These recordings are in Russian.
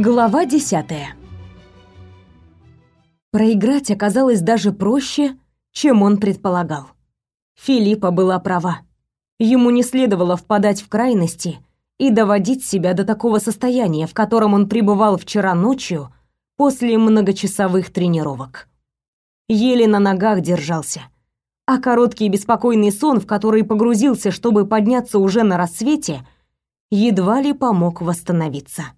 Глава десятая. Проиграть оказалось даже проще, чем он предполагал. Филиппа была права. Ему не следовало впадать в крайности и доводить себя до такого состояния, в котором он пребывал вчера ночью после многочасовых тренировок. Еле на ногах держался, а короткий беспокойный сон, в который погрузился, чтобы подняться уже на рассвете, едва ли помог восстановиться.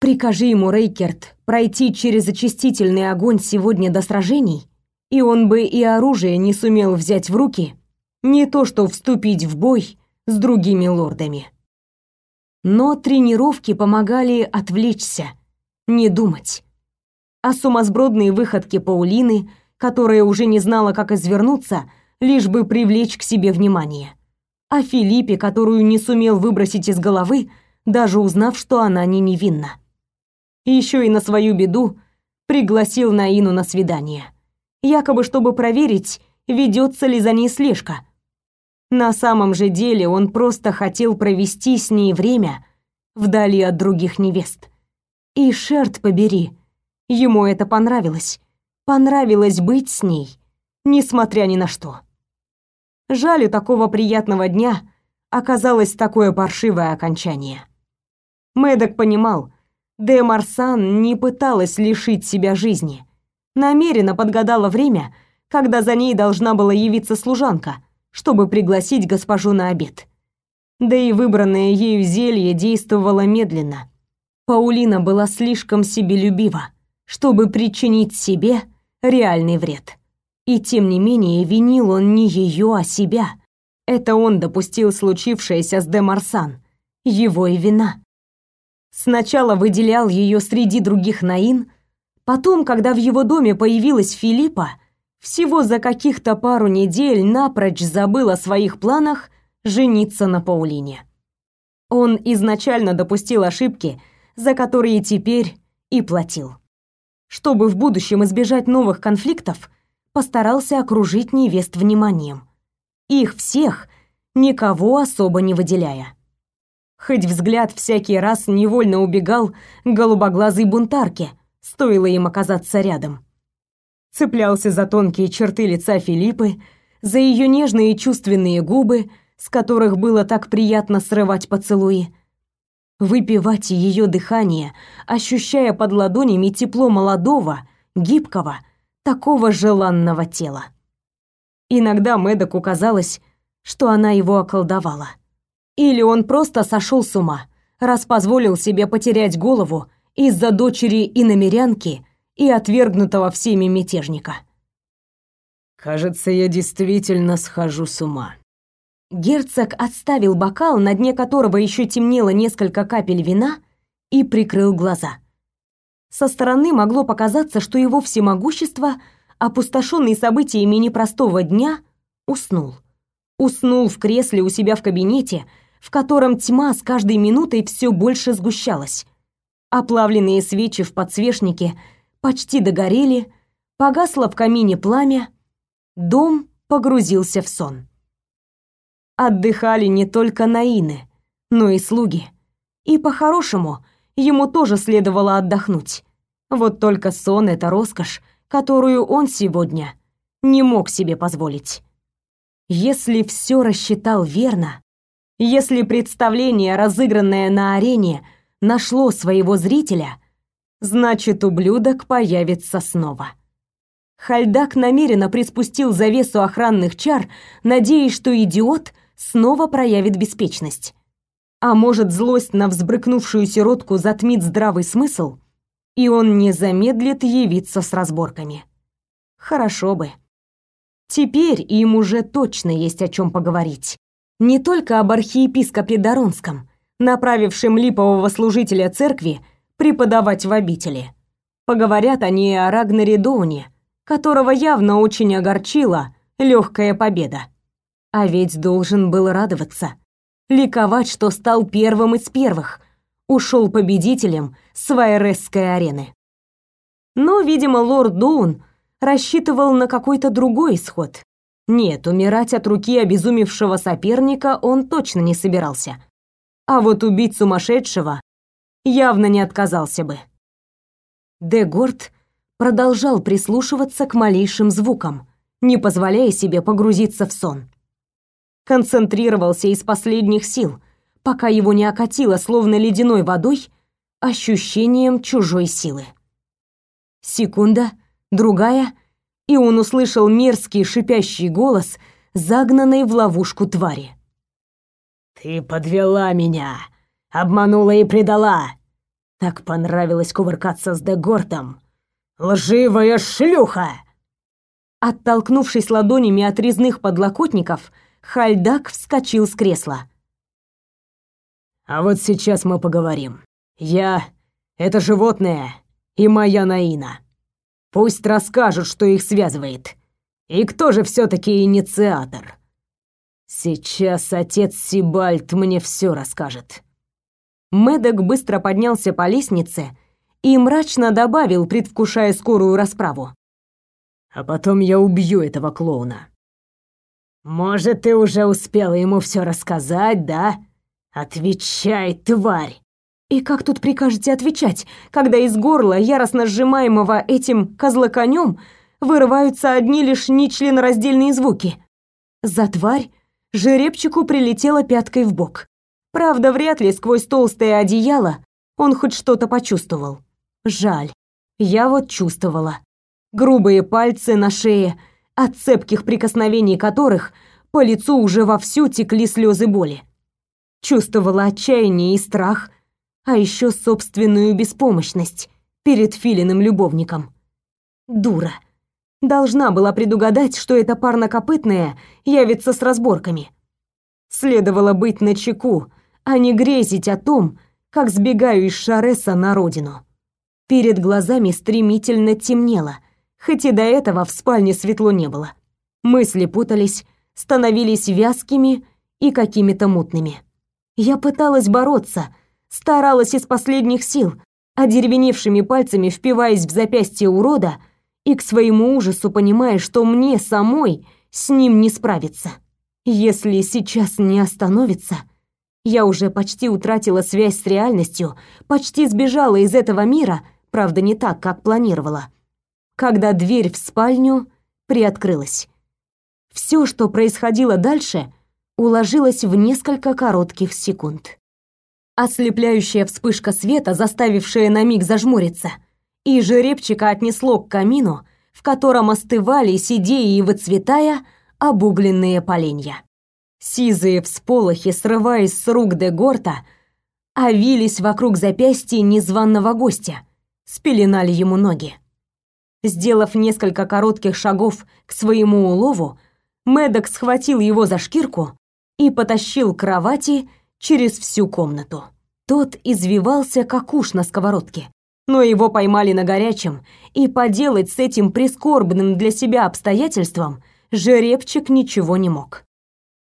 Прикажи ему, Рейкерт, пройти через очистительный огонь сегодня до сражений, и он бы и оружие не сумел взять в руки, не то что вступить в бой с другими лордами. Но тренировки помогали отвлечься, не думать. А сумасбродные выходки Паулины, которая уже не знала, как извернуться, лишь бы привлечь к себе внимание. О Филиппе, которую не сумел выбросить из головы, даже узнав, что она не невинна еще и на свою беду пригласил Наину на свидание. Якобы чтобы проверить, ведется ли за ней слежка. На самом же деле он просто хотел провести с ней время вдали от других невест. И шерт побери, ему это понравилось. Понравилось быть с ней, несмотря ни на что. Жаль, у такого приятного дня оказалось такое паршивое окончание. Мэддок понимал, Де Марсан не пыталась лишить себя жизни. Намеренно подгадала время, когда за ней должна была явиться служанка, чтобы пригласить госпожу на обед. Да и выбранное ею зелье действовало медленно. Паулина была слишком себелюбива, чтобы причинить себе реальный вред. И тем не менее винил он не ее, а себя. Это он допустил случившееся с Де Марсан. Его и вина. Сначала выделял ее среди других Наин, потом, когда в его доме появилась Филиппа, всего за каких-то пару недель напрочь забыл о своих планах жениться на Паулине. Он изначально допустил ошибки, за которые теперь и платил. Чтобы в будущем избежать новых конфликтов, постарался окружить невест вниманием. Их всех, никого особо не выделяя хоть взгляд всякий раз невольно убегал к голубоглазой бунтарке, стоило им оказаться рядом. Цеплялся за тонкие черты лица Филиппы, за ее нежные чувственные губы, с которых было так приятно срывать поцелуи, выпивать ее дыхание, ощущая под ладонями тепло молодого, гибкого, такого желанного тела. Иногда Мэдоку казалось, что она его околдовала. Или он просто сошел с ума, раз позволил себе потерять голову из-за дочери и намерянки и отвергнутого всеми мятежника. «Кажется, я действительно схожу с ума». Герцог отставил бокал, на дне которого еще темнело несколько капель вина, и прикрыл глаза. Со стороны могло показаться, что его всемогущество, опустошенный событиями непростого дня, уснул уснул в кресле у себя в кабинете, в котором тьма с каждой минутой все больше сгущалась. Оплавленные свечи в подсвечнике почти догорели, погасло в камине пламя, дом погрузился в сон. Отдыхали не только Наины, но и слуги. И по-хорошему, ему тоже следовало отдохнуть. Вот только сон — это роскошь, которую он сегодня не мог себе позволить. Если все рассчитал верно, если представление, разыгранное на арене, нашло своего зрителя, значит, ублюдок появится снова. Хальдак намеренно приспустил завесу охранных чар, надеясь, что идиот снова проявит беспечность. А может, злость на взбрыкнувшую сиротку затмит здравый смысл, и он не замедлит явиться с разборками. Хорошо бы. Теперь им уже точно есть о чем поговорить. Не только об архиепископе Доронском, направившем липового служителя церкви преподавать в обители. Поговорят они о Рагнаре Доуне, которого явно очень огорчила легкая победа. А ведь должен был радоваться, ликовать, что стал первым из первых, ушел победителем с Вайресской арены. Но, видимо, лорд Доун рассчитывал на какой-то другой исход. Нет, умирать от руки обезумевшего соперника он точно не собирался. А вот убить сумасшедшего явно не отказался бы. Дегорд продолжал прислушиваться к малейшим звукам, не позволяя себе погрузиться в сон. Концентрировался из последних сил, пока его не окатило словно ледяной водой ощущением чужой силы. Секунда, другая, и он услышал мерзкий шипящий голос, загнанной в ловушку твари. «Ты подвела меня, обманула и предала. Так понравилось кувыркаться с Дегортом. Лживая шлюха!» Оттолкнувшись ладонями от резных подлокотников, Хальдак вскочил с кресла. «А вот сейчас мы поговорим. Я — это животное и моя Наина. Пусть расскажут, что их связывает. И кто же все таки инициатор? Сейчас отец Сибальт мне все расскажет». Медок быстро поднялся по лестнице и мрачно добавил, предвкушая скорую расправу. «А потом я убью этого клоуна». «Может, ты уже успела ему все рассказать, да? Отвечай, тварь!» И как тут прикажете отвечать, когда из горла, яростно сжимаемого этим козлоконем, вырываются одни лишь нечленораздельные звуки? За тварь жеребчику прилетела пяткой в бок. Правда, вряд ли сквозь толстое одеяло он хоть что-то почувствовал. Жаль. Я вот чувствовала. Грубые пальцы на шее, от цепких прикосновений которых по лицу уже вовсю текли слезы боли. Чувствовала отчаяние и страх, а еще собственную беспомощность перед филиным любовником. Дура. Должна была предугадать, что эта парнокопытная явится с разборками. Следовало быть начеку, а не грезить о том, как сбегаю из Шареса на родину. Перед глазами стремительно темнело, хоть и до этого в спальне светло не было. Мысли путались, становились вязкими и какими-то мутными. Я пыталась бороться, старалась из последних сил, одеревеневшими пальцами впиваясь в запястье урода и к своему ужасу понимая, что мне самой с ним не справиться. Если сейчас не остановится, я уже почти утратила связь с реальностью, почти сбежала из этого мира, правда, не так, как планировала. Когда дверь в спальню приоткрылась. Все, что происходило дальше, уложилось в несколько коротких секунд. Ослепляющая вспышка света, заставившая на миг зажмуриться, и жеребчика отнесло к камину, в котором остывали, сидея и выцветая, обугленные поленья. Сизые всполохи, срываясь с рук Дегорта, овились вокруг запястья незваного гостя, спеленали ему ноги. Сделав несколько коротких шагов к своему улову, Медок схватил его за шкирку и потащил к кровати через всю комнату. Тот извивался, как уж на сковородке, но его поймали на горячем, и поделать с этим прискорбным для себя обстоятельством жеребчик ничего не мог.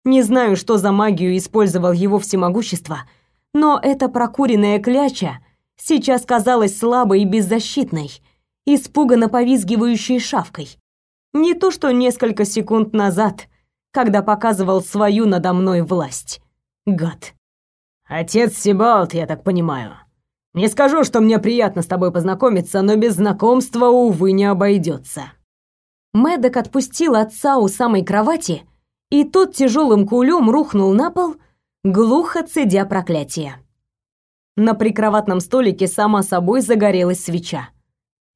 Не знаю, что за магию использовал его всемогущество, но эта прокуренная кляча сейчас казалась слабой и беззащитной, испуганно повизгивающей шавкой. Не то что несколько секунд назад, когда показывал свою надо мной власть. Гад. «Отец Сибалт, я так понимаю. Не скажу, что мне приятно с тобой познакомиться, но без знакомства, увы, не обойдется». Мэддок отпустил отца у самой кровати и тот тяжелым кулем рухнул на пол, глухо цедя проклятие. На прикроватном столике сама собой загорелась свеча.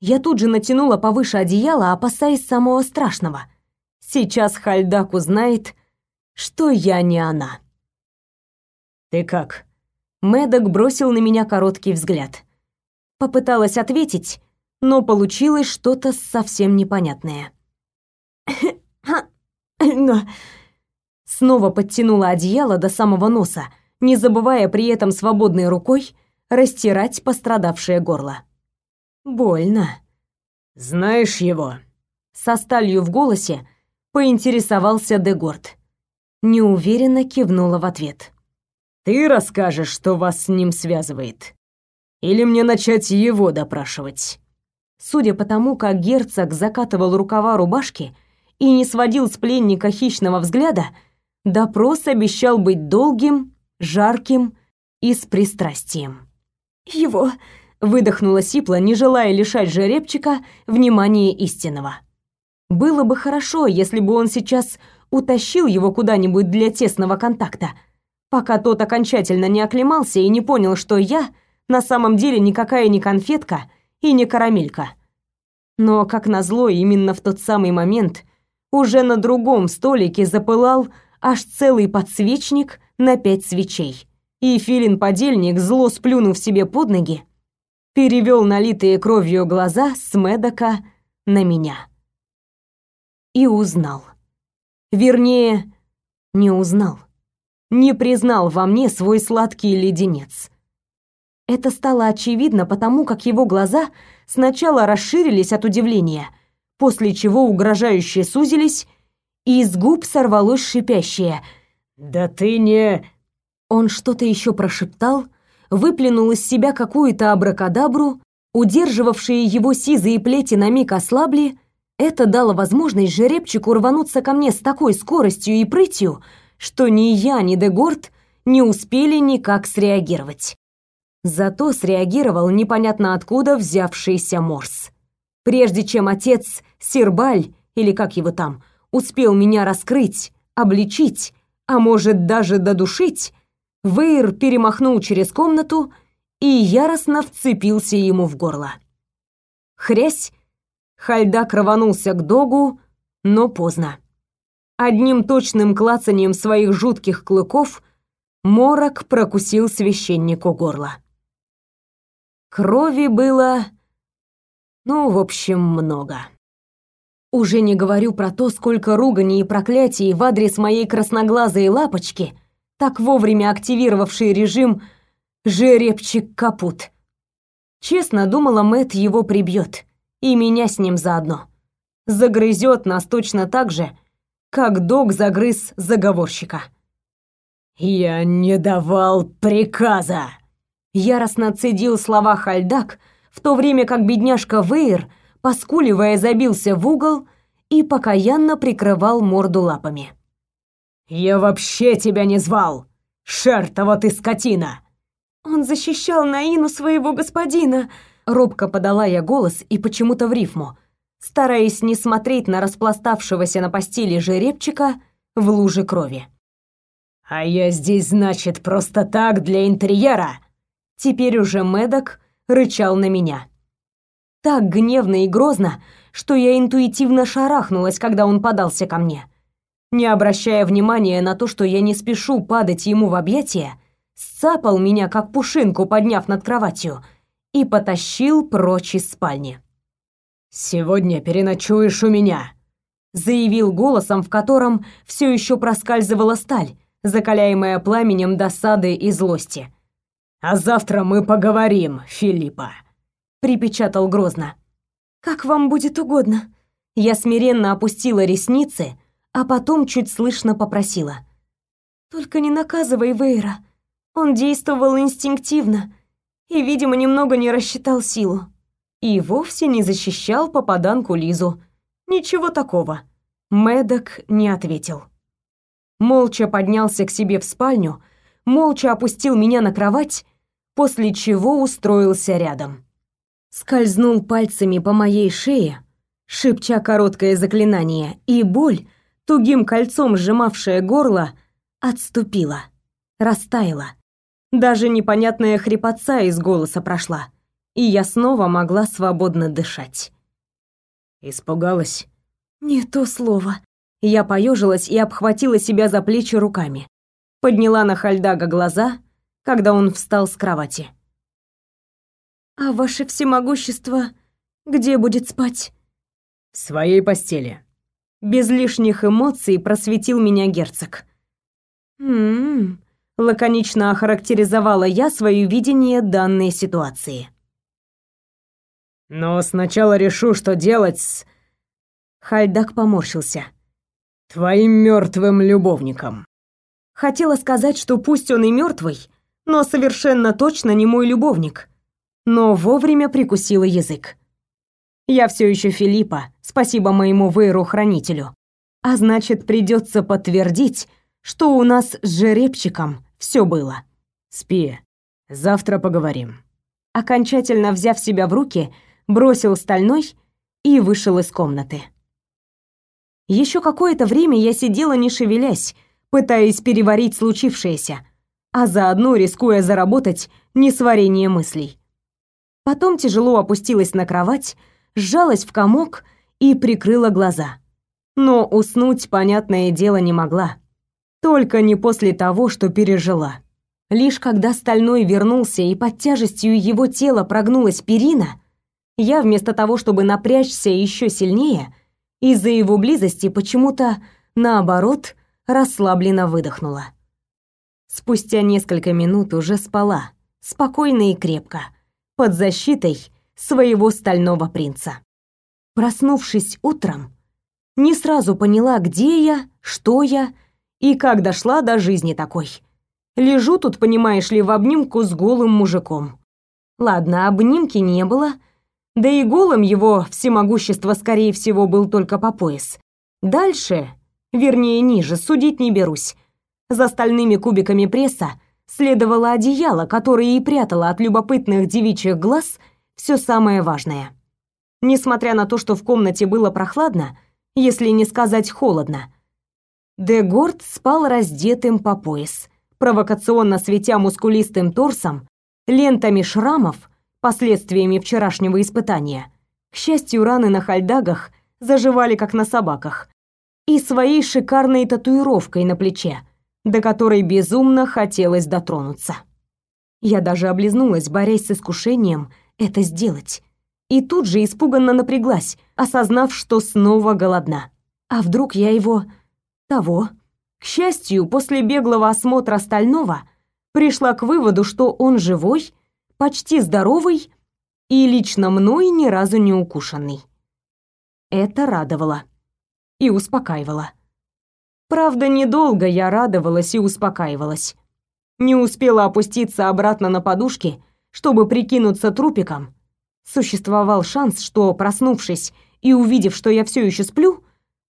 Я тут же натянула повыше одеяло, опасаясь самого страшного. Сейчас Хальдак узнает, что я не она. «Ты как?» Мэддок бросил на меня короткий взгляд. Попыталась ответить, но получилось что-то совсем непонятное. «Но снова подтянула одеяло до самого носа, не забывая при этом свободной рукой растирать пострадавшее горло. Больно. Знаешь его? Со сталью в голосе поинтересовался Дегорд. Неуверенно кивнула в ответ. Ты расскажешь, что вас с ним связывает? Или мне начать его допрашивать? Судя по тому, как герцог закатывал рукава рубашки и не сводил с пленника хищного взгляда, Допрос обещал быть долгим, жарким и с пристрастием. его!» — выдохнула Сипла, не желая лишать жеребчика внимания истинного. Было бы хорошо, если бы он сейчас утащил его куда-нибудь для тесного контакта, пока тот окончательно не оклемался и не понял, что я на самом деле никакая не конфетка и не карамелька. Но, как назло, именно в тот самый момент уже на другом столике запылал аж целый подсвечник на пять свечей. И филин-подельник, зло сплюнув себе под ноги, перевел налитые кровью глаза с Медока на меня. И узнал. Вернее, не узнал. Не признал во мне свой сладкий леденец. Это стало очевидно потому, как его глаза сначала расширились от удивления, после чего угрожающе сузились, и из губ сорвалось шипящее «Да ты не...» Он что-то еще прошептал, выплюнул из себя какую-то абракадабру, удерживавшие его сизые плети на миг ослабли, это дало возможность жеребчику рвануться ко мне с такой скоростью и прытью, что ни я, ни Дегорд не успели никак среагировать. Зато среагировал непонятно откуда взявшийся Морс. Прежде чем отец Сирбаль, или как его там, успел меня раскрыть, обличить, а может даже додушить, Вейр перемахнул через комнату и яростно вцепился ему в горло. Хрясь, Хальдак рванулся к догу, но поздно. Одним точным клацанием своих жутких клыков Морок прокусил священнику горло. Крови было... Ну, в общем, много. Уже не говорю про то, сколько руганий и проклятий в адрес моей красноглазой лапочки, так вовремя активировавший режим «жеребчик капут». Честно думала, Мэт его прибьет, и меня с ним заодно. Загрызет нас точно так же, как дог загрыз заговорщика. «Я не давал приказа!» Яростно цедил слова Хальдак, в то время как бедняжка Вейр, поскуливая, забился в угол и покаянно прикрывал морду лапами. «Я вообще тебя не звал! Шертова ты скотина!» «Он защищал Наину своего господина!» Робко подала я голос и почему-то в рифму, стараясь не смотреть на распластавшегося на постели жеребчика в луже крови. «А я здесь, значит, просто так для интерьера!» Теперь уже Медок рычал на меня. Так гневно и грозно, что я интуитивно шарахнулась, когда он подался ко мне. Не обращая внимания на то, что я не спешу падать ему в объятия, сцапал меня, как пушинку, подняв над кроватью, и потащил прочь из спальни. «Сегодня переночуешь у меня», — заявил голосом, в котором все еще проскальзывала сталь, закаляемая пламенем досады и злости. А завтра мы поговорим, Филиппа, припечатал грозно. Как вам будет угодно. Я смиренно опустила ресницы, а потом чуть слышно попросила: Только не наказывай Вейра. Он действовал инстинктивно и, видимо, немного не рассчитал силу. И вовсе не защищал попаданку Лизу. Ничего такого. Медок не ответил. Молча поднялся к себе в спальню, молча опустил меня на кровать после чего устроился рядом. Скользнул пальцами по моей шее, шепча короткое заклинание, и боль, тугим кольцом сжимавшая горло, отступила, растаяла. Даже непонятная хрипотца из голоса прошла, и я снова могла свободно дышать. Испугалась? Не то слово. Я поежилась и обхватила себя за плечи руками. Подняла на Хальдага глаза, когда он встал с кровати. «А ваше всемогущество где будет спать?» «В своей постели». Без лишних эмоций просветил меня герцог. «М-м-м», лаконично охарактеризовала я свое видение данной ситуации. «Но сначала решу, что делать с...» Хальдак поморщился. «Твоим мертвым любовником». Хотела сказать, что пусть он и мертвый, но совершенно точно не мой любовник. Но вовремя прикусила язык. Я все еще Филиппа, спасибо моему Вейру-хранителю. А значит, придется подтвердить, что у нас с жеребчиком все было. Спи, завтра поговорим. окончательно взяв себя в руки, бросил стальной и вышел из комнаты. Еще какое-то время я сидела не шевелясь, пытаясь переварить случившееся, а заодно рискуя заработать несварение мыслей. Потом тяжело опустилась на кровать, сжалась в комок и прикрыла глаза. Но уснуть, понятное дело, не могла. Только не после того, что пережила. Лишь когда стальной вернулся и под тяжестью его тела прогнулась перина, я вместо того, чтобы напрячься еще сильнее, из-за его близости почему-то, наоборот, расслабленно выдохнула. Спустя несколько минут уже спала, спокойно и крепко, под защитой своего стального принца. Проснувшись утром, не сразу поняла, где я, что я и как дошла до жизни такой. Лежу тут, понимаешь ли, в обнимку с голым мужиком. Ладно, обнимки не было, да и голым его всемогущество, скорее всего, был только по пояс. Дальше, вернее, ниже, судить не берусь. За стальными кубиками пресса следовало одеяло, которое и прятало от любопытных девичьих глаз все самое важное. Несмотря на то, что в комнате было прохладно, если не сказать холодно, Дегорд спал раздетым по пояс, провокационно светя мускулистым торсом, лентами шрамов, последствиями вчерашнего испытания. К счастью, раны на хальдагах заживали как на собаках, и своей шикарной татуировкой на плече, до которой безумно хотелось дотронуться. Я даже облизнулась, борясь с искушением это сделать. И тут же испуганно напряглась, осознав, что снова голодна. А вдруг я его... того? К счастью, после беглого осмотра стального пришла к выводу, что он живой, почти здоровый и лично мной ни разу не укушенный. Это радовало и успокаивало. Правда, недолго я радовалась и успокаивалась. Не успела опуститься обратно на подушки, чтобы прикинуться трупиком. Существовал шанс, что, проснувшись и увидев, что я все еще сплю,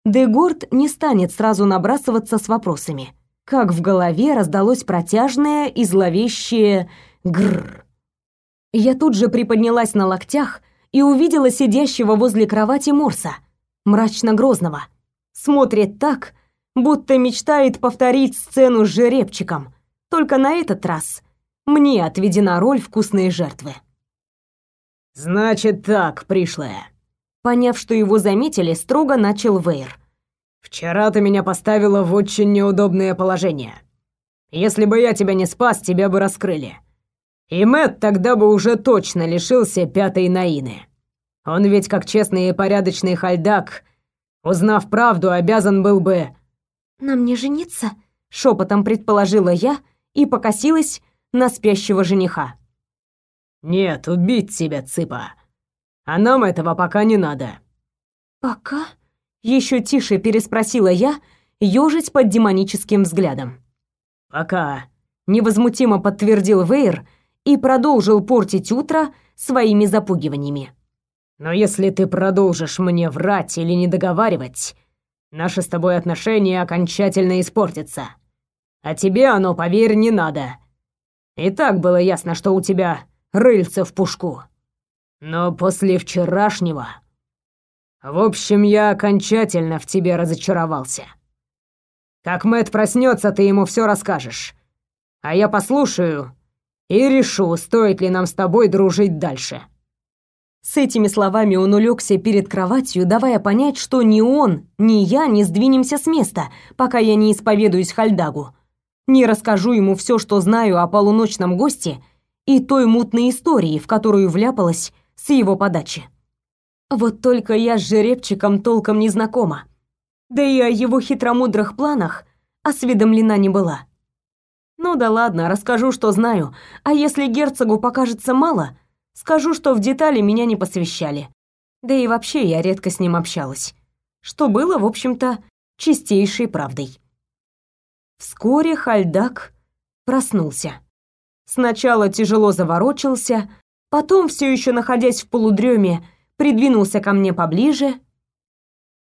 Дегорд не станет сразу набрасываться с вопросами. Как в голове раздалось протяжное и зловещее «грррр». Я тут же приподнялась на локтях и увидела сидящего возле кровати Морса, мрачно-грозного. Смотрит так, будто мечтает повторить сцену с жеребчиком, только на этот раз мне отведена роль вкусной жертвы. «Значит так, пришлая». Поняв, что его заметили, строго начал Вейр. «Вчера ты меня поставила в очень неудобное положение. Если бы я тебя не спас, тебя бы раскрыли. И Мэтт тогда бы уже точно лишился пятой Наины. Он ведь, как честный и порядочный хальдак, узнав правду, обязан был бы «На мне жениться?» — шепотом предположила я и покосилась на спящего жениха. «Нет, убить тебя, цыпа. А нам этого пока не надо». «Пока?» — еще тише переспросила я, ёжись под демоническим взглядом. «Пока», — невозмутимо подтвердил Вейр и продолжил портить утро своими запугиваниями. «Но если ты продолжишь мне врать или не договаривать, Наши с тобой отношения окончательно испортятся. А тебе оно, поверь, не надо. И так было ясно, что у тебя рыльце в пушку. Но после вчерашнего... В общем, я окончательно в тебе разочаровался. Как Мэт проснется, ты ему все расскажешь. А я послушаю и решу, стоит ли нам с тобой дружить дальше. С этими словами он улегся перед кроватью, давая понять, что ни он, ни я не сдвинемся с места, пока я не исповедуюсь Хальдагу. Не расскажу ему все, что знаю о полуночном госте и той мутной истории, в которую вляпалась с его подачи. Вот только я с жеребчиком толком не знакома. Да и о его хитромудрых планах осведомлена не была. Ну да ладно, расскажу, что знаю, а если герцогу покажется мало — Скажу, что в детали меня не посвящали. Да и вообще я редко с ним общалась. Что было, в общем-то, чистейшей правдой. Вскоре Хальдак проснулся. Сначала тяжело заворочился, потом, все еще находясь в полудреме, придвинулся ко мне поближе,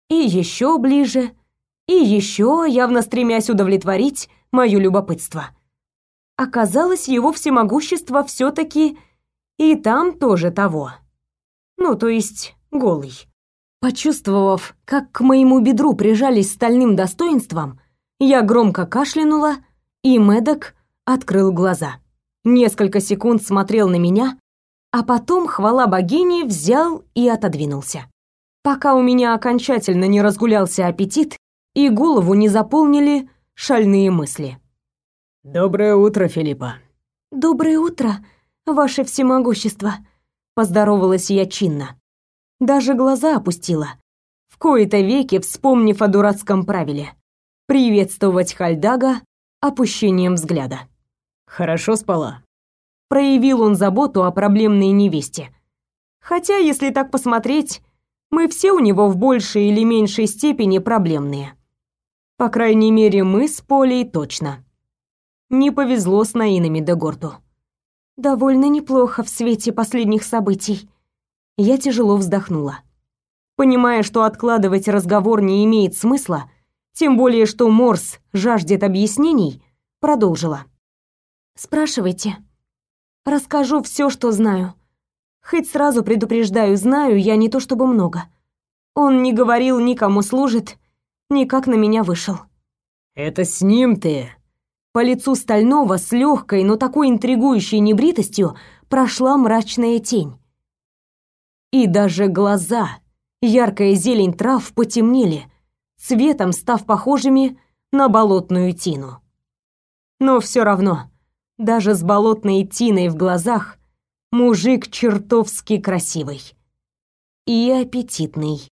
и еще ближе, и еще, явно стремясь удовлетворить мое любопытство. Оказалось, его всемогущество все-таки И там тоже того. Ну, то есть голый. Почувствовав, как к моему бедру прижались стальным достоинством, я громко кашлянула, и Медок открыл глаза. Несколько секунд смотрел на меня, а потом, хвала богине, взял и отодвинулся. Пока у меня окончательно не разгулялся аппетит и голову не заполнили шальные мысли. «Доброе утро, Филиппа». «Доброе утро, ваше всемогущество», — поздоровалась я чинно. Даже глаза опустила, в кои-то веки вспомнив о дурацком правиле — приветствовать Хальдага опущением взгляда. «Хорошо спала?» Проявил он заботу о проблемной невесте. Хотя, если так посмотреть, мы все у него в большей или меньшей степени проблемные. По крайней мере, мы с Полей точно. Не повезло с Наинами де Горту. Довольно неплохо в свете последних событий. Я тяжело вздохнула. Понимая, что откладывать разговор не имеет смысла, тем более что Морс жаждет объяснений, продолжила. Спрашивайте. Расскажу все, что знаю. Хоть сразу предупреждаю, знаю я не то чтобы много. Он не говорил никому служит, никак на меня вышел. Это с ним ты по лицу Стального с легкой, но такой интригующей небритостью прошла мрачная тень. И даже глаза, яркая зелень трав потемнели, цветом став похожими на болотную тину. Но все равно, даже с болотной тиной в глазах, мужик чертовски красивый. И аппетитный.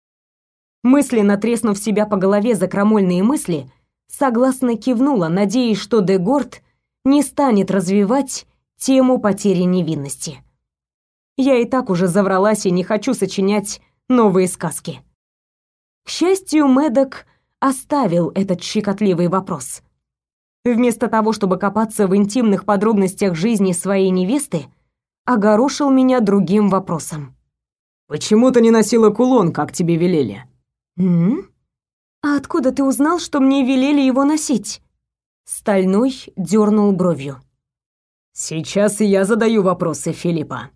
Мысленно треснув себя по голове за крамольные мысли, согласно кивнула, надеясь, что Дегорд не станет развивать тему потери невинности. Я и так уже завралась и не хочу сочинять новые сказки. К счастью, Медок оставил этот щекотливый вопрос. Вместо того, чтобы копаться в интимных подробностях жизни своей невесты, огорошил меня другим вопросом. «Почему ты не носила кулон, как тебе велели?» «М? «А откуда ты узнал, что мне велели его носить?» Стальной дернул бровью. «Сейчас я задаю вопросы, Филиппа».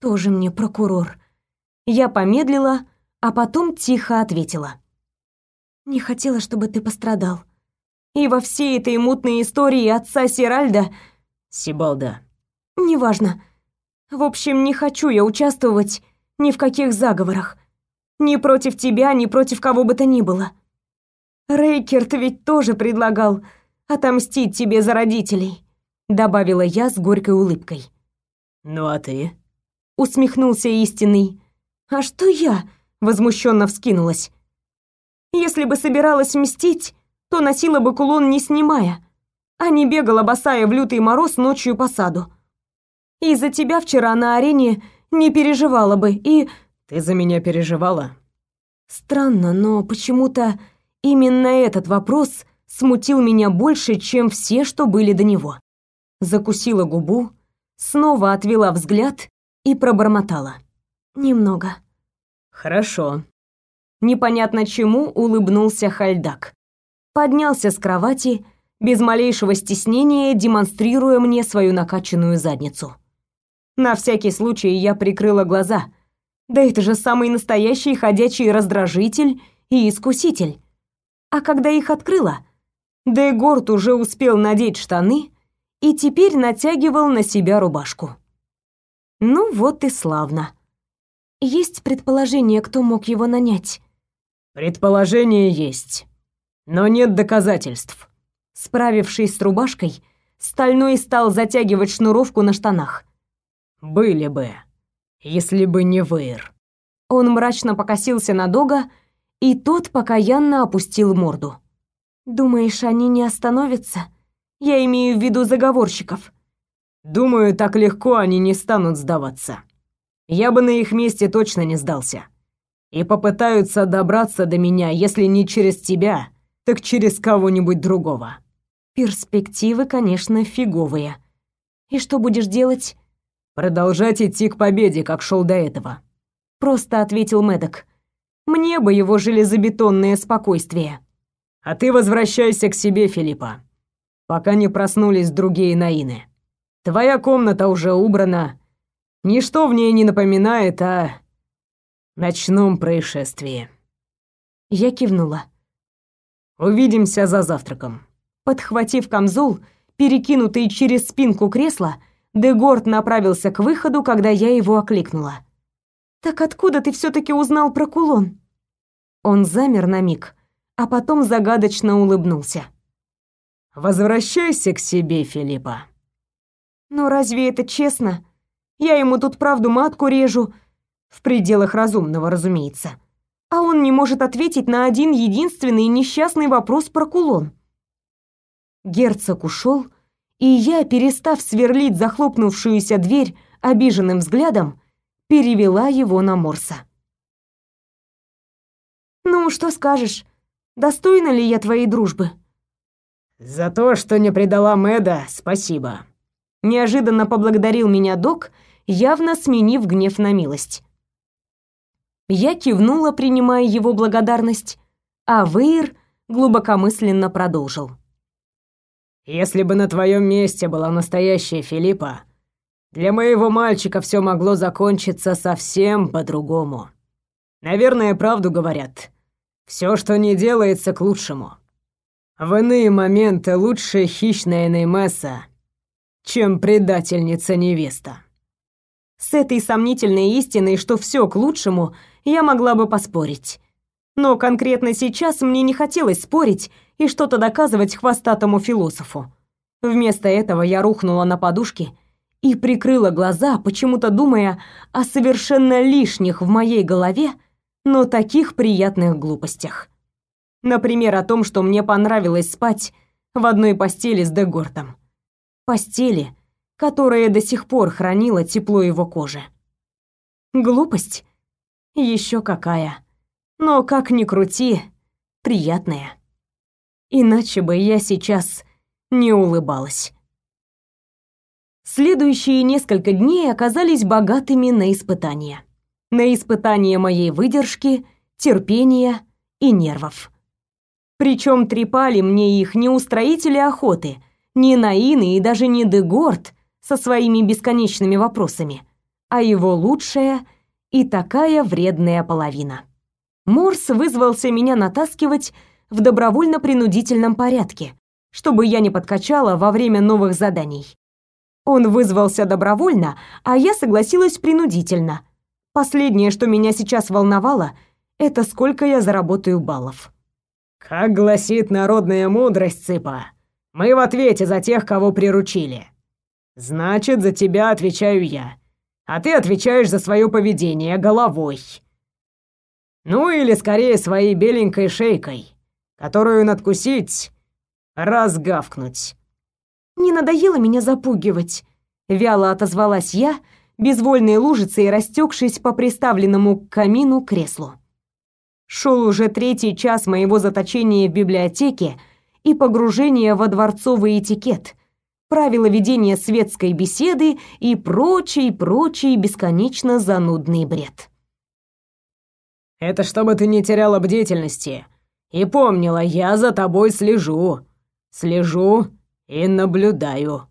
«Тоже мне прокурор». Я помедлила, а потом тихо ответила. «Не хотела, чтобы ты пострадал. И во всей этой мутной истории отца Сиральда...» «Сибалда». «Неважно. В общем, не хочу я участвовать ни в каких заговорах. Ни против тебя, ни против кого бы то ни было. Рейкерт ведь тоже предлагал отомстить тебе за родителей, добавила я с горькой улыбкой. Ну а ты? усмехнулся истинный. А что я? возмущенно вскинулась. Если бы собиралась мстить, то носила бы кулон не снимая, а не бегала босая в лютый мороз ночью по саду. Из-за тебя вчера на арене не переживала бы и ты за меня переживала? Странно, но почему-то Именно этот вопрос смутил меня больше, чем все, что были до него. Закусила губу, снова отвела взгляд и пробормотала: "Немного". "Хорошо". Непонятно чему улыбнулся Хальдак. Поднялся с кровати, без малейшего стеснения демонстрируя мне свою накачанную задницу. На всякий случай я прикрыла глаза. Да это же самый настоящий ходячий раздражитель и искуситель. А когда их открыла, Дегорт уже успел надеть штаны и теперь натягивал на себя рубашку. Ну вот и славно. Есть предположение, кто мог его нанять? Предположение есть, но нет доказательств. Справившись с рубашкой, Стальной стал затягивать шнуровку на штанах. Были бы, если бы не Вейр. Он мрачно покосился на Дога, и тот покаянно опустил морду. «Думаешь, они не остановятся? Я имею в виду заговорщиков». «Думаю, так легко они не станут сдаваться. Я бы на их месте точно не сдался. И попытаются добраться до меня, если не через тебя, так через кого-нибудь другого». «Перспективы, конечно, фиговые. И что будешь делать?» «Продолжать идти к победе, как шел до этого», — просто ответил Мэддок. Мне бы его железобетонное спокойствие. А ты возвращайся к себе, Филиппа, пока не проснулись другие наины. Твоя комната уже убрана, Ничто в ней не напоминает о ночном происшествии. Я кивнула. Увидимся за завтраком. Подхватив камзол, перекинутый через спинку кресла, Дегорд направился к выходу, когда я его окликнула. «Так откуда ты все таки узнал про кулон?» Он замер на миг, а потом загадочно улыбнулся. «Возвращайся к себе, Филиппа». «Но разве это честно? Я ему тут правду матку режу, в пределах разумного, разумеется. А он не может ответить на один единственный несчастный вопрос про кулон». Герцог ушел, и я, перестав сверлить захлопнувшуюся дверь обиженным взглядом, перевела его на Морса. «Ну, что скажешь? Достойна ли я твоей дружбы?» «За то, что не предала Мэда, спасибо». Неожиданно поблагодарил меня док, явно сменив гнев на милость. Я кивнула, принимая его благодарность, а Вейр глубокомысленно продолжил. Если бы на твоем месте была настоящая Филиппа, для моего мальчика все могло закончиться совсем по-другому. Наверное, правду говорят. Все, что не делается, к лучшему. В иные моменты лучше хищная Неймесса, чем предательница-невеста. С этой сомнительной истиной, что все к лучшему, я могла бы поспорить. Но конкретно сейчас мне не хотелось спорить и что-то доказывать хвостатому философу. Вместо этого я рухнула на подушки и прикрыла глаза, почему-то думая о совершенно лишних в моей голове, но таких приятных глупостях. Например, о том, что мне понравилось спать в одной постели с Дегортом. Постели, которая до сих пор хранила тепло его кожи. Глупость? Еще какая но как ни крути, приятная. Иначе бы я сейчас не улыбалась. Следующие несколько дней оказались богатыми на испытания. На испытания моей выдержки, терпения и нервов. Причем трепали мне их не устроители охоты, не Наины и даже не Дегорд со своими бесконечными вопросами, а его лучшая и такая вредная половина. Морс вызвался меня натаскивать в добровольно-принудительном порядке, чтобы я не подкачала во время новых заданий. Он вызвался добровольно, а я согласилась принудительно. Последнее, что меня сейчас волновало, это сколько я заработаю баллов. Как гласит народная мудрость, Цыпа, мы в ответе за тех, кого приручили. Значит, за тебя отвечаю я. А ты отвечаешь за свое поведение головой. Ну или скорее своей беленькой шейкой, которую надкусить, разгавкнуть. Не надоело меня запугивать, вяло отозвалась я, безвольной лужицей растекшись по приставленному к камину креслу. Шел уже третий час моего заточения в библиотеке и погружения во дворцовый этикет, правила ведения светской беседы и прочий-прочий бесконечно занудный бред. Это чтобы ты не теряла бдительности. И помнила, я за тобой слежу. Слежу и наблюдаю.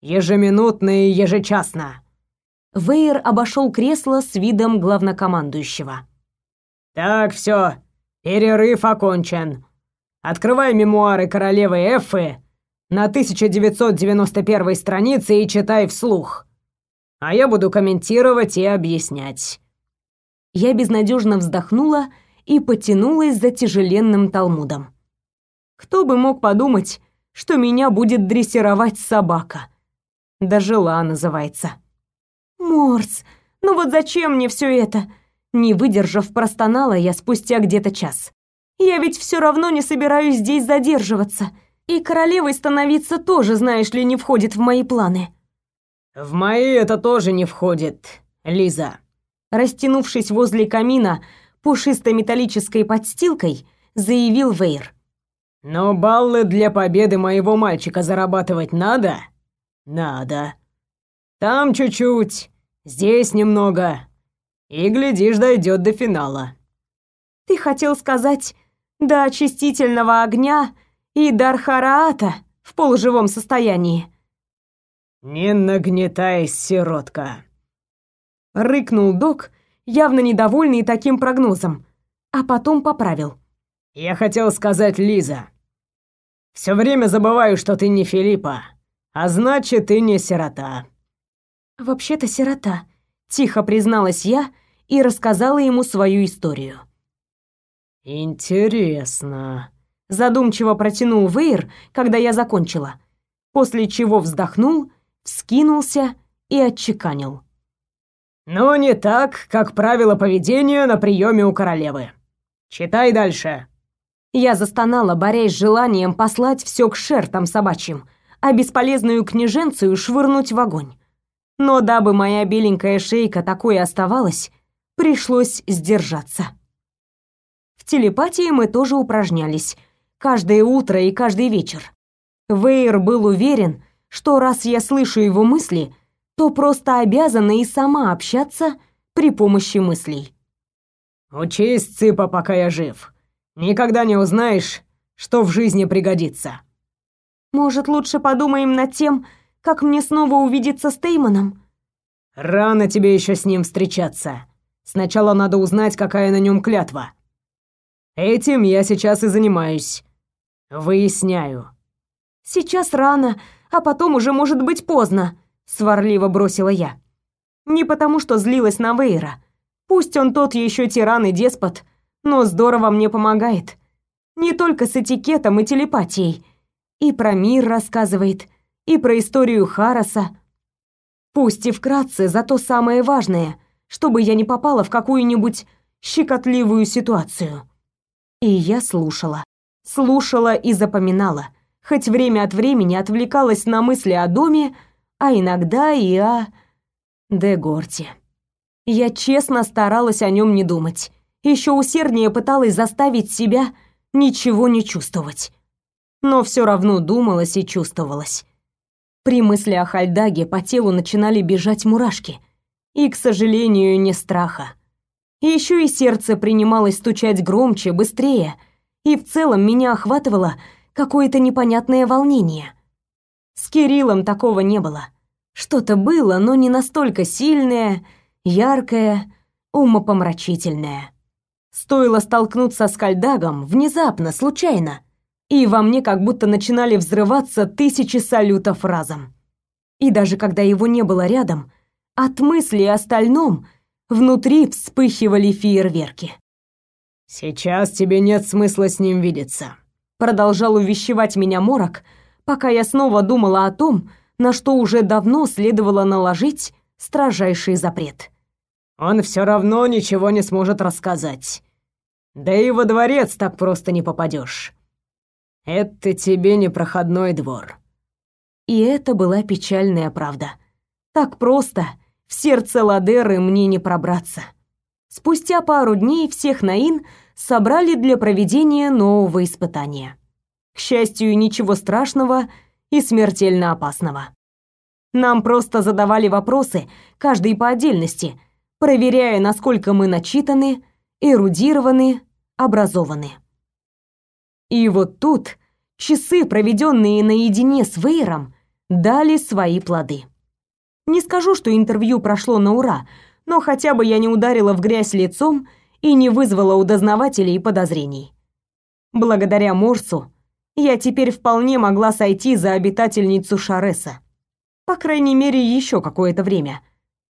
Ежеминутно и ежечасно». Вейер обошел кресло с видом главнокомандующего. «Так, все, перерыв окончен. Открывай мемуары королевы Эффы на 1991 странице и читай вслух. А я буду комментировать и объяснять. Я безнадежно вздохнула и потянулась за тяжеленным талмудом. Кто бы мог подумать, что меня будет дрессировать собака. Дожила называется. Морс, ну вот зачем мне все это? Не выдержав, простонала я спустя где-то час. Я ведь все равно не собираюсь здесь задерживаться. И королевой становиться тоже, знаешь ли, не входит в мои планы. В мои это тоже не входит, Лиза растянувшись возле камина пушистой металлической подстилкой, заявил Вейр. «Но баллы для победы моего мальчика зарабатывать надо? Надо. Там чуть-чуть, здесь немного. И, глядишь, дойдет до финала». «Ты хотел сказать до очистительного огня и Дархараата в полуживом состоянии?» «Не нагнетай, сиротка», рыкнул док, явно недовольный таким прогнозом, а потом поправил. Я хотел сказать Лиза. Все время забываю, что ты не Филиппа, а значит, ты не сирота. Вообще-то сирота, тихо призналась я и рассказала ему свою историю. Интересно, задумчиво протянул Вейр, когда я закончила, после чего вздохнул, вскинулся и отчеканил. «Ну, не так, как правило поведения на приеме у королевы. Читай дальше». Я застонала, борясь с желанием послать все к шертам собачьим, а бесполезную княженцию швырнуть в огонь. Но дабы моя беленькая шейка такой оставалась, пришлось сдержаться. В телепатии мы тоже упражнялись, каждое утро и каждый вечер. Вейер был уверен, что раз я слышу его мысли, то просто обязана и сама общаться при помощи мыслей. «Учись, Цыпа, пока я жив. Никогда не узнаешь, что в жизни пригодится». «Может, лучше подумаем над тем, как мне снова увидеться с Теймоном?» «Рано тебе еще с ним встречаться. Сначала надо узнать, какая на нем клятва. Этим я сейчас и занимаюсь. Выясняю». «Сейчас рано, а потом уже может быть поздно», сварливо бросила я. Не потому, что злилась на Вейра. Пусть он тот еще тиран и деспот, но здорово мне помогает. Не только с этикетом и телепатией. И про мир рассказывает, и про историю Хараса. Пусть и вкратце, зато самое важное, чтобы я не попала в какую-нибудь щекотливую ситуацию. И я слушала. Слушала и запоминала. Хоть время от времени отвлекалась на мысли о доме, а иногда и о Дегорте. Я честно старалась о нем не думать, еще усерднее пыталась заставить себя ничего не чувствовать. Но все равно думалось и чувствовалось. При мысли о Хальдаге по телу начинали бежать мурашки. И, к сожалению, не страха. Еще и сердце принималось стучать громче, быстрее, и в целом меня охватывало какое-то непонятное волнение. С Кириллом такого не было. Что-то было, но не настолько сильное, яркое, умопомрачительное. Стоило столкнуться с Кальдагом внезапно, случайно, и во мне как будто начинали взрываться тысячи салютов разом. И даже когда его не было рядом, от мысли о остальном внутри вспыхивали фейерверки. «Сейчас тебе нет смысла с ним видеться», — продолжал увещевать меня Морок, — пока я снова думала о том, на что уже давно следовало наложить строжайший запрет. Он все равно ничего не сможет рассказать. Да и во дворец так просто не попадешь. Это тебе не проходной двор. И это была печальная правда. Так просто в сердце Ладеры мне не пробраться. Спустя пару дней всех Наин собрали для проведения нового испытания. К счастью, ничего страшного и смертельно опасного. Нам просто задавали вопросы, каждый по отдельности, проверяя, насколько мы начитаны, эрудированы, образованы. И вот тут часы, проведенные наедине с Вейром, дали свои плоды. Не скажу, что интервью прошло на ура, но хотя бы я не ударила в грязь лицом и не вызвала у дознавателей подозрений. Благодаря Морсу я теперь вполне могла сойти за обитательницу Шареса. По крайней мере, еще какое-то время,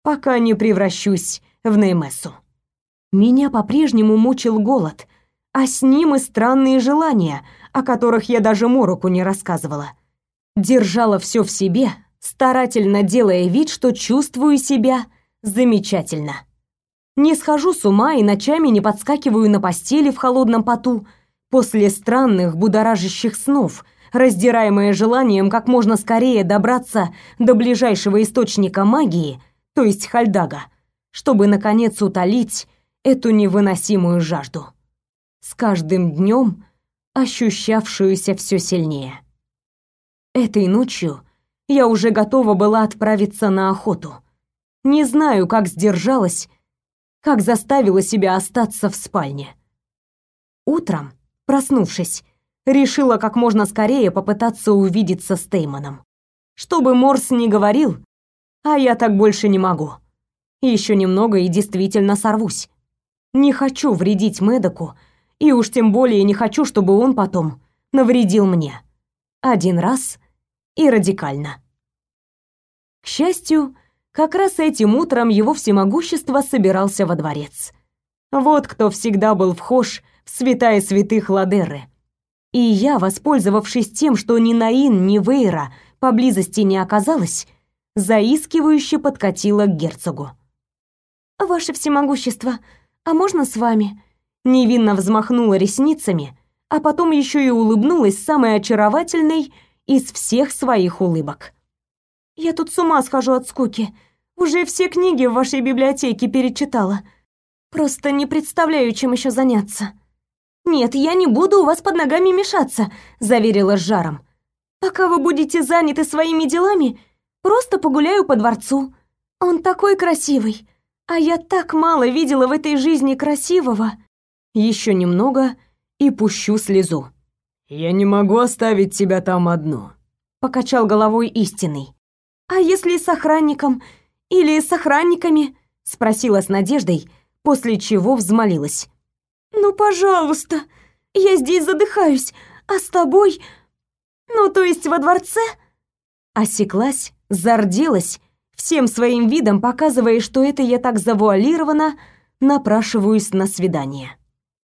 пока не превращусь в Неймессу. Меня по-прежнему мучил голод, а с ним и странные желания, о которых я даже Мороку не рассказывала. Держала все в себе, старательно делая вид, что чувствую себя замечательно. Не схожу с ума и ночами не подскакиваю на постели в холодном поту, После странных будоражащих снов, раздираемая желанием как можно скорее добраться до ближайшего источника магии, то есть Хальдага, чтобы наконец утолить эту невыносимую жажду. С каждым днем ощущавшуюся все сильнее. Этой ночью я уже готова была отправиться на охоту. Не знаю, как сдержалась, как заставила себя остаться в спальне. Утром Проснувшись, решила как можно скорее попытаться увидеться с Теймоном. Чтобы Морс не говорил, а я так больше не могу. Еще немного и действительно сорвусь. Не хочу вредить Медоку, и уж тем более не хочу, чтобы он потом навредил мне. Один раз и радикально. К счастью, как раз этим утром его всемогущество собирался во дворец. Вот кто всегда был вхож в святая святых Ладерры. И я, воспользовавшись тем, что ни Наин, ни Вейра поблизости не оказалось, заискивающе подкатила к герцогу. «Ваше всемогущество, а можно с вами?» Невинно взмахнула ресницами, а потом еще и улыбнулась самой очаровательной из всех своих улыбок. «Я тут с ума схожу от скуки. Уже все книги в вашей библиотеке перечитала. Просто не представляю, чем еще заняться». «Нет, я не буду у вас под ногами мешаться», — заверила с жаром. «Пока вы будете заняты своими делами, просто погуляю по дворцу. Он такой красивый, а я так мало видела в этой жизни красивого. Еще немного и пущу слезу. Я не могу оставить тебя там одну, покачал головой истинный. А если с охранником или с охранниками? спросила с надеждой, после чего взмолилась. Ну, пожалуйста, я здесь задыхаюсь, а с тобой, ну, то есть во дворце? Осеклась, зарделась всем своим видом показывая, что это я так завуалированно напрашиваюсь на свидание.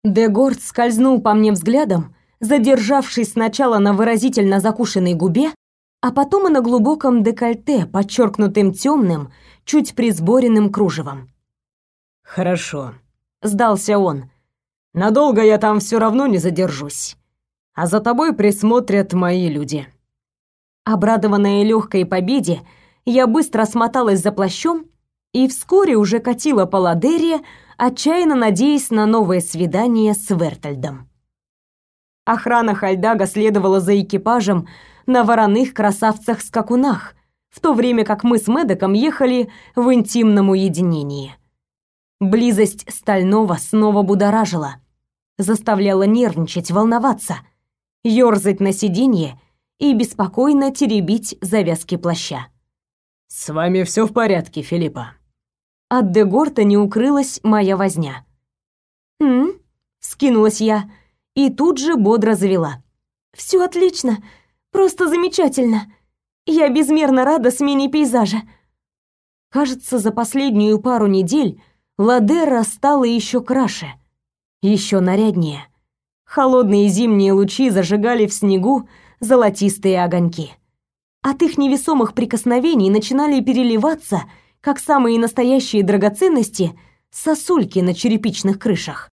Дегорд скользнул по мне взглядом, задержавшись сначала на выразительно закушенной губе, а потом и на глубоком декольте, подчеркнутым темным, чуть присборенным кружевом. «Хорошо», — сдался он. «Надолго я там все равно не задержусь, а за тобой присмотрят мои люди». Обрадованная легкой победе, я быстро смоталась за плащом и вскоре уже катила по Ладерре, отчаянно надеясь на новое свидание с Вертальдом. Охрана Хальдага следовала за экипажем на вороных красавцах-скакунах, в то время как мы с Медоком ехали в интимном уединении. Близость Стального снова будоражила, заставляла нервничать, волноваться, ёрзать на сиденье и беспокойно теребить завязки плаща. «С вами все в порядке, Филиппа?» От Дегорта не укрылась моя возня. «М?» — скинулась я и тут же бодро завела. «Все отлично, просто замечательно. Я безмерно рада смене пейзажа». Кажется, за последнюю пару недель Ладера стала еще краше, еще наряднее. Холодные зимние лучи зажигали в снегу золотистые огоньки от их невесомых прикосновений начинали переливаться, как самые настоящие драгоценности, сосульки на черепичных крышах.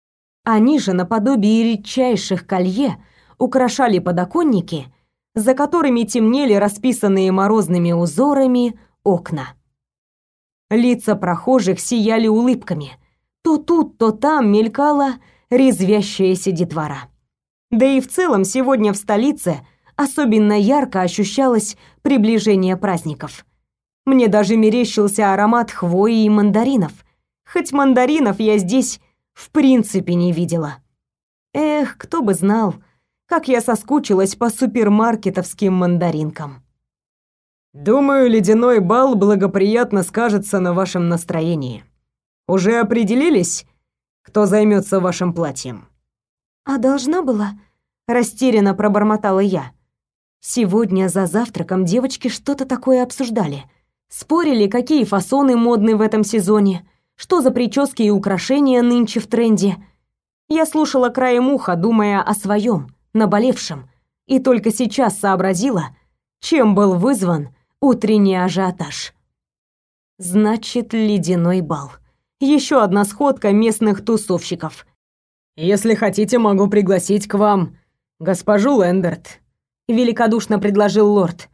Они же, наподобие редчайших колье, украшали подоконники, за которыми темнели расписанные морозными узорами окна. Лица прохожих сияли улыбками. То тут, то там мелькала резвящаяся детвора. Да и в целом сегодня в столице – особенно ярко ощущалось приближение праздников. Мне даже мерещился аромат хвои и мандаринов, хоть мандаринов я здесь в принципе не видела. Эх, кто бы знал, как я соскучилась по супермаркетовским мандаринкам. Думаю, ледяной бал благоприятно скажется на вашем настроении. Уже определились, кто займется вашим платьем? А должна была, растерянно пробормотала я. Сегодня за завтраком девочки что-то такое обсуждали. Спорили, какие фасоны модны в этом сезоне, что за прически и украшения нынче в тренде. Я слушала краем уха, думая о своем, наболевшем, и только сейчас сообразила, чем был вызван утренний ажиотаж. Значит, ледяной бал. Еще одна сходка местных тусовщиков. Если хотите, могу пригласить к вам госпожу Лендерт великодушно предложил лорд.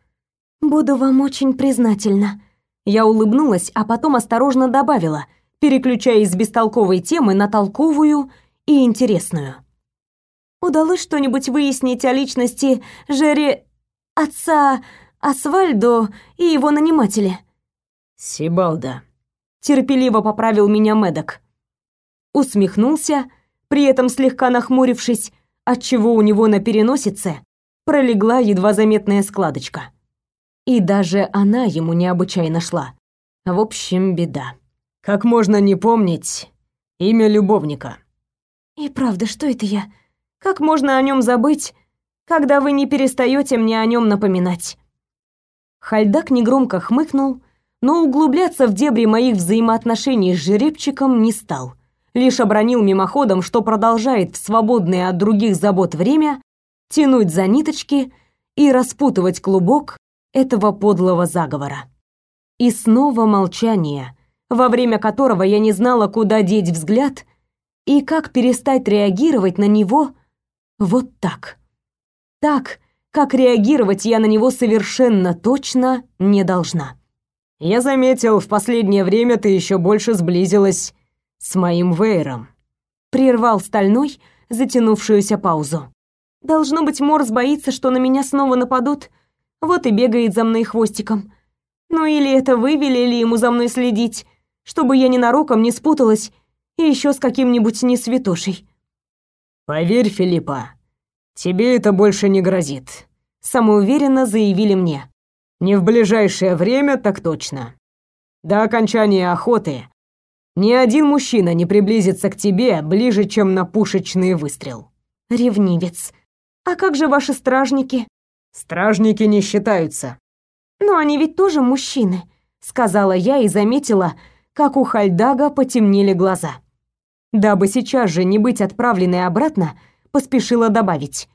Буду вам очень признательна. Я улыбнулась, а потом осторожно добавила, переключаясь с бестолковой темы на толковую и интересную. Удалось что-нибудь выяснить о личности Жери отца Асвальдо и его нанимателя? Сибалда. Терпеливо поправил меня Медок. Усмехнулся, при этом слегка нахмурившись, отчего у него на переносице пролегла едва заметная складочка. И даже она ему необычайно шла. В общем, беда. Как можно не помнить имя любовника? И правда, что это я? Как можно о нем забыть, когда вы не перестаете мне о нем напоминать? Хальдак негромко хмыкнул, но углубляться в дебри моих взаимоотношений с жеребчиком не стал. Лишь обронил мимоходом, что продолжает в свободное от других забот время тянуть за ниточки и распутывать клубок этого подлого заговора. И снова молчание, во время которого я не знала, куда деть взгляд и как перестать реагировать на него вот так. Так, как реагировать я на него совершенно точно не должна. Я заметил, в последнее время ты еще больше сблизилась с моим Вейром. Прервал стальной затянувшуюся паузу. Должно быть, Морс боится, что на меня снова нападут, вот и бегает за мной хвостиком. Ну или это вы велели ему за мной следить, чтобы я ненароком не спуталась и еще с каким-нибудь несвятошей. Поверь, Филиппа, тебе это больше не грозит, самоуверенно заявили мне. Не в ближайшее время, так точно. До окончания охоты ни один мужчина не приблизится к тебе ближе, чем на пушечный выстрел. Ревнивец. А как же ваши стражники? Стражники не считаются. Но они ведь тоже мужчины, сказала я и заметила, как у Хальдага потемнели глаза. Дабы сейчас же не быть отправленной обратно, поспешила добавить: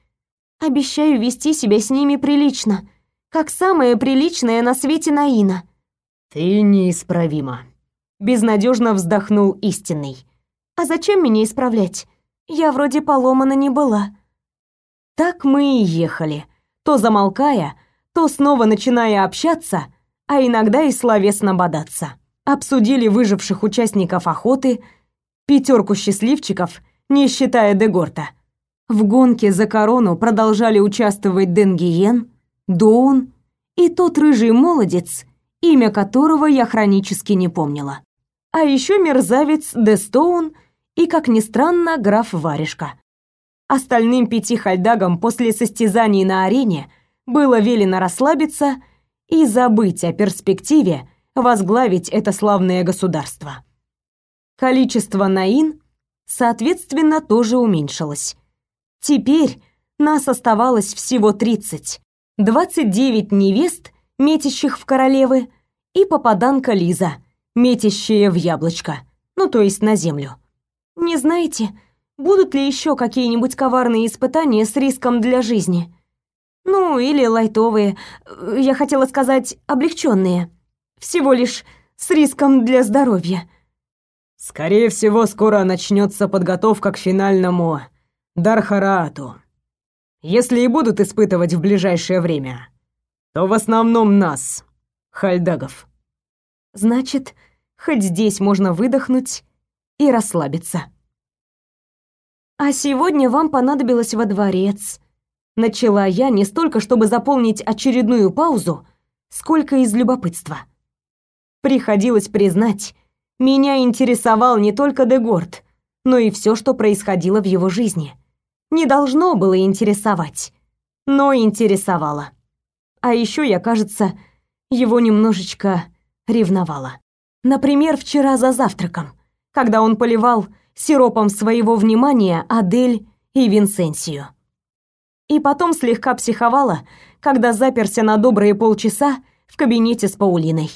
"Обещаю вести себя с ними прилично, как самая приличная на свете Наина. Ты неисправима. Безнадежно вздохнул истинный. А зачем меня исправлять? Я вроде поломана не была. Так мы и ехали, то замолкая, то снова начиная общаться, а иногда и словесно бодаться. Обсудили выживших участников охоты, пятерку счастливчиков, не считая Дегорта. В гонке за корону продолжали участвовать Денгиен, Доун и тот рыжий молодец, имя которого я хронически не помнила. А еще мерзавец Дестоун и, как ни странно, граф Варежка. Остальным пяти хальдагам после состязаний на арене было велено расслабиться и забыть о перспективе возглавить это славное государство. Количество наин, соответственно, тоже уменьшилось. Теперь нас оставалось всего тридцать. 29 невест, метящих в королевы, и попаданка Лиза, метящая в яблочко, ну то есть на землю. Не знаете, будут ли еще какие-нибудь коварные испытания с риском для жизни? Ну, или лайтовые, э, я хотела сказать, облегченные. Всего лишь с риском для здоровья. Скорее всего, скоро начнется подготовка к финальному Дархараату. Если и будут испытывать в ближайшее время, то в основном нас, хальдагов. Значит, хоть здесь можно выдохнуть и расслабиться. А сегодня вам понадобилось во дворец. Начала я не столько, чтобы заполнить очередную паузу, сколько из любопытства. Приходилось признать, меня интересовал не только Дегорд, но и все, что происходило в его жизни не должно было интересовать, но интересовало. А еще я, кажется, его немножечко ревновала. Например, вчера за завтраком, когда он поливал сиропом своего внимания Адель и Винсенсию. И потом слегка психовала, когда заперся на добрые полчаса в кабинете с Паулиной.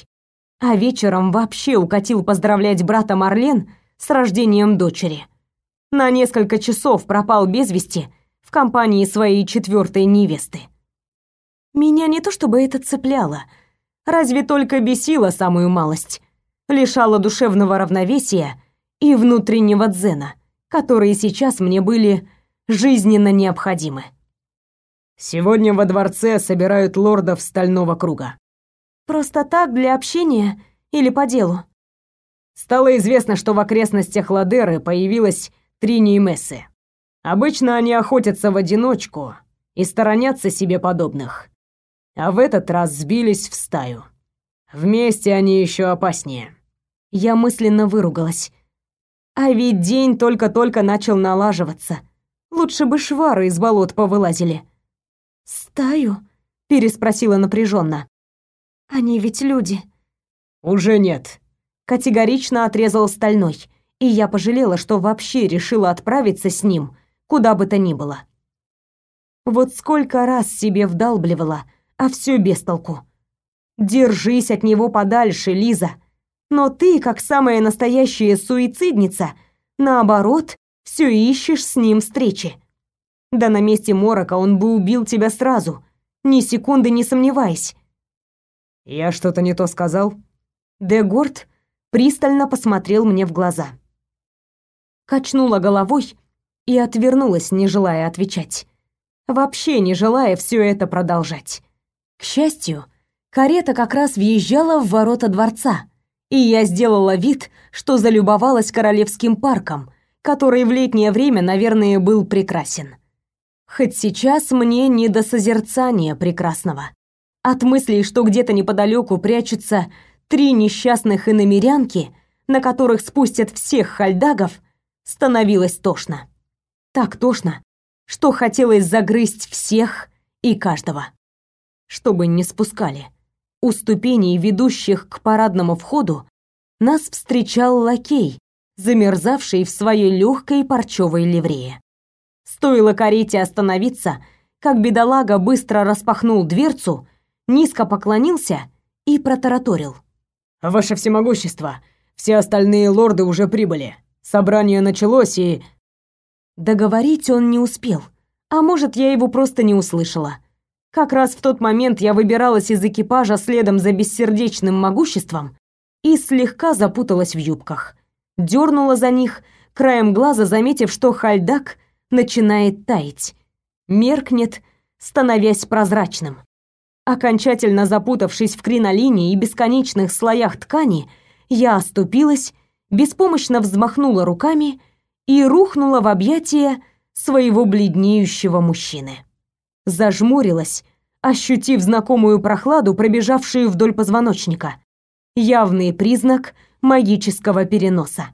А вечером вообще укатил поздравлять брата Марлен с рождением дочери на несколько часов пропал без вести в компании своей четвертой невесты. Меня не то чтобы это цепляло, разве только бесило самую малость, лишало душевного равновесия и внутреннего дзена, которые сейчас мне были жизненно необходимы. Сегодня во дворце собирают лордов Стального круга. Просто так для общения или по делу? Стало известно, что в окрестностях Ладеры появилась Трини и Мессы. Обычно они охотятся в одиночку и сторонятся себе подобных. А в этот раз сбились в стаю. Вместе они еще опаснее. Я мысленно выругалась. А ведь день только-только начал налаживаться. Лучше бы швары из болот повылазили. «Стаю?» — переспросила напряженно. «Они ведь люди». «Уже нет. Категорично отрезал Стальной, и я пожалела, что вообще решила отправиться с ним куда бы то ни было. Вот сколько раз себе вдалбливала, а все без толку. Держись от него подальше, Лиза. Но ты, как самая настоящая суицидница, наоборот, все ищешь с ним встречи. Да на месте Морока он бы убил тебя сразу, ни секунды не сомневаясь. Я что-то не то сказал? Дегорд пристально посмотрел мне в глаза. Качнула головой и отвернулась, не желая отвечать. Вообще не желая все это продолжать. К счастью, карета как раз въезжала в ворота дворца, и я сделала вид, что залюбовалась королевским парком, который в летнее время, наверное, был прекрасен. Хоть сейчас мне не до созерцания прекрасного. От мыслей, что где-то неподалеку прячутся три несчастных иномерянки, на которых спустят всех хальдагов, становилось тошно. Так тошно, что хотелось загрызть всех и каждого. Чтобы не спускали. У ступеней, ведущих к парадному входу, нас встречал лакей, замерзавший в своей легкой парчевой ливрее. Стоило карете остановиться, как бедолага быстро распахнул дверцу, низко поклонился и протараторил. «Ваше всемогущество, все остальные лорды уже прибыли. Собрание началось и...» Договорить он не успел, а может, я его просто не услышала. Как раз в тот момент я выбиралась из экипажа следом за бессердечным могуществом и слегка запуталась в юбках. Дёрнула за них, краем глаза заметив, что хальдак начинает таять. Меркнет, становясь прозрачным. Окончательно запутавшись в кринолине и бесконечных слоях ткани, я оступилась, беспомощно взмахнула руками и рухнула в объятия своего бледнеющего мужчины. Зажмурилась, ощутив знакомую прохладу, пробежавшую вдоль позвоночника. Явный признак магического переноса.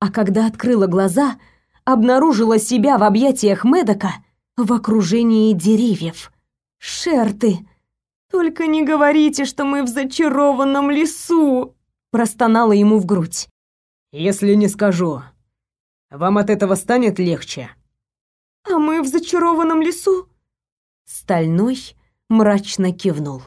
А когда открыла глаза, обнаружила себя в объятиях Медока в окружении деревьев. «Шерты! Только не говорите, что мы в зачарованном лесу!» простонала ему в грудь. «Если не скажу, вам от этого станет легче?» «А мы в зачарованном лесу?» Стальной мрачно кивнул.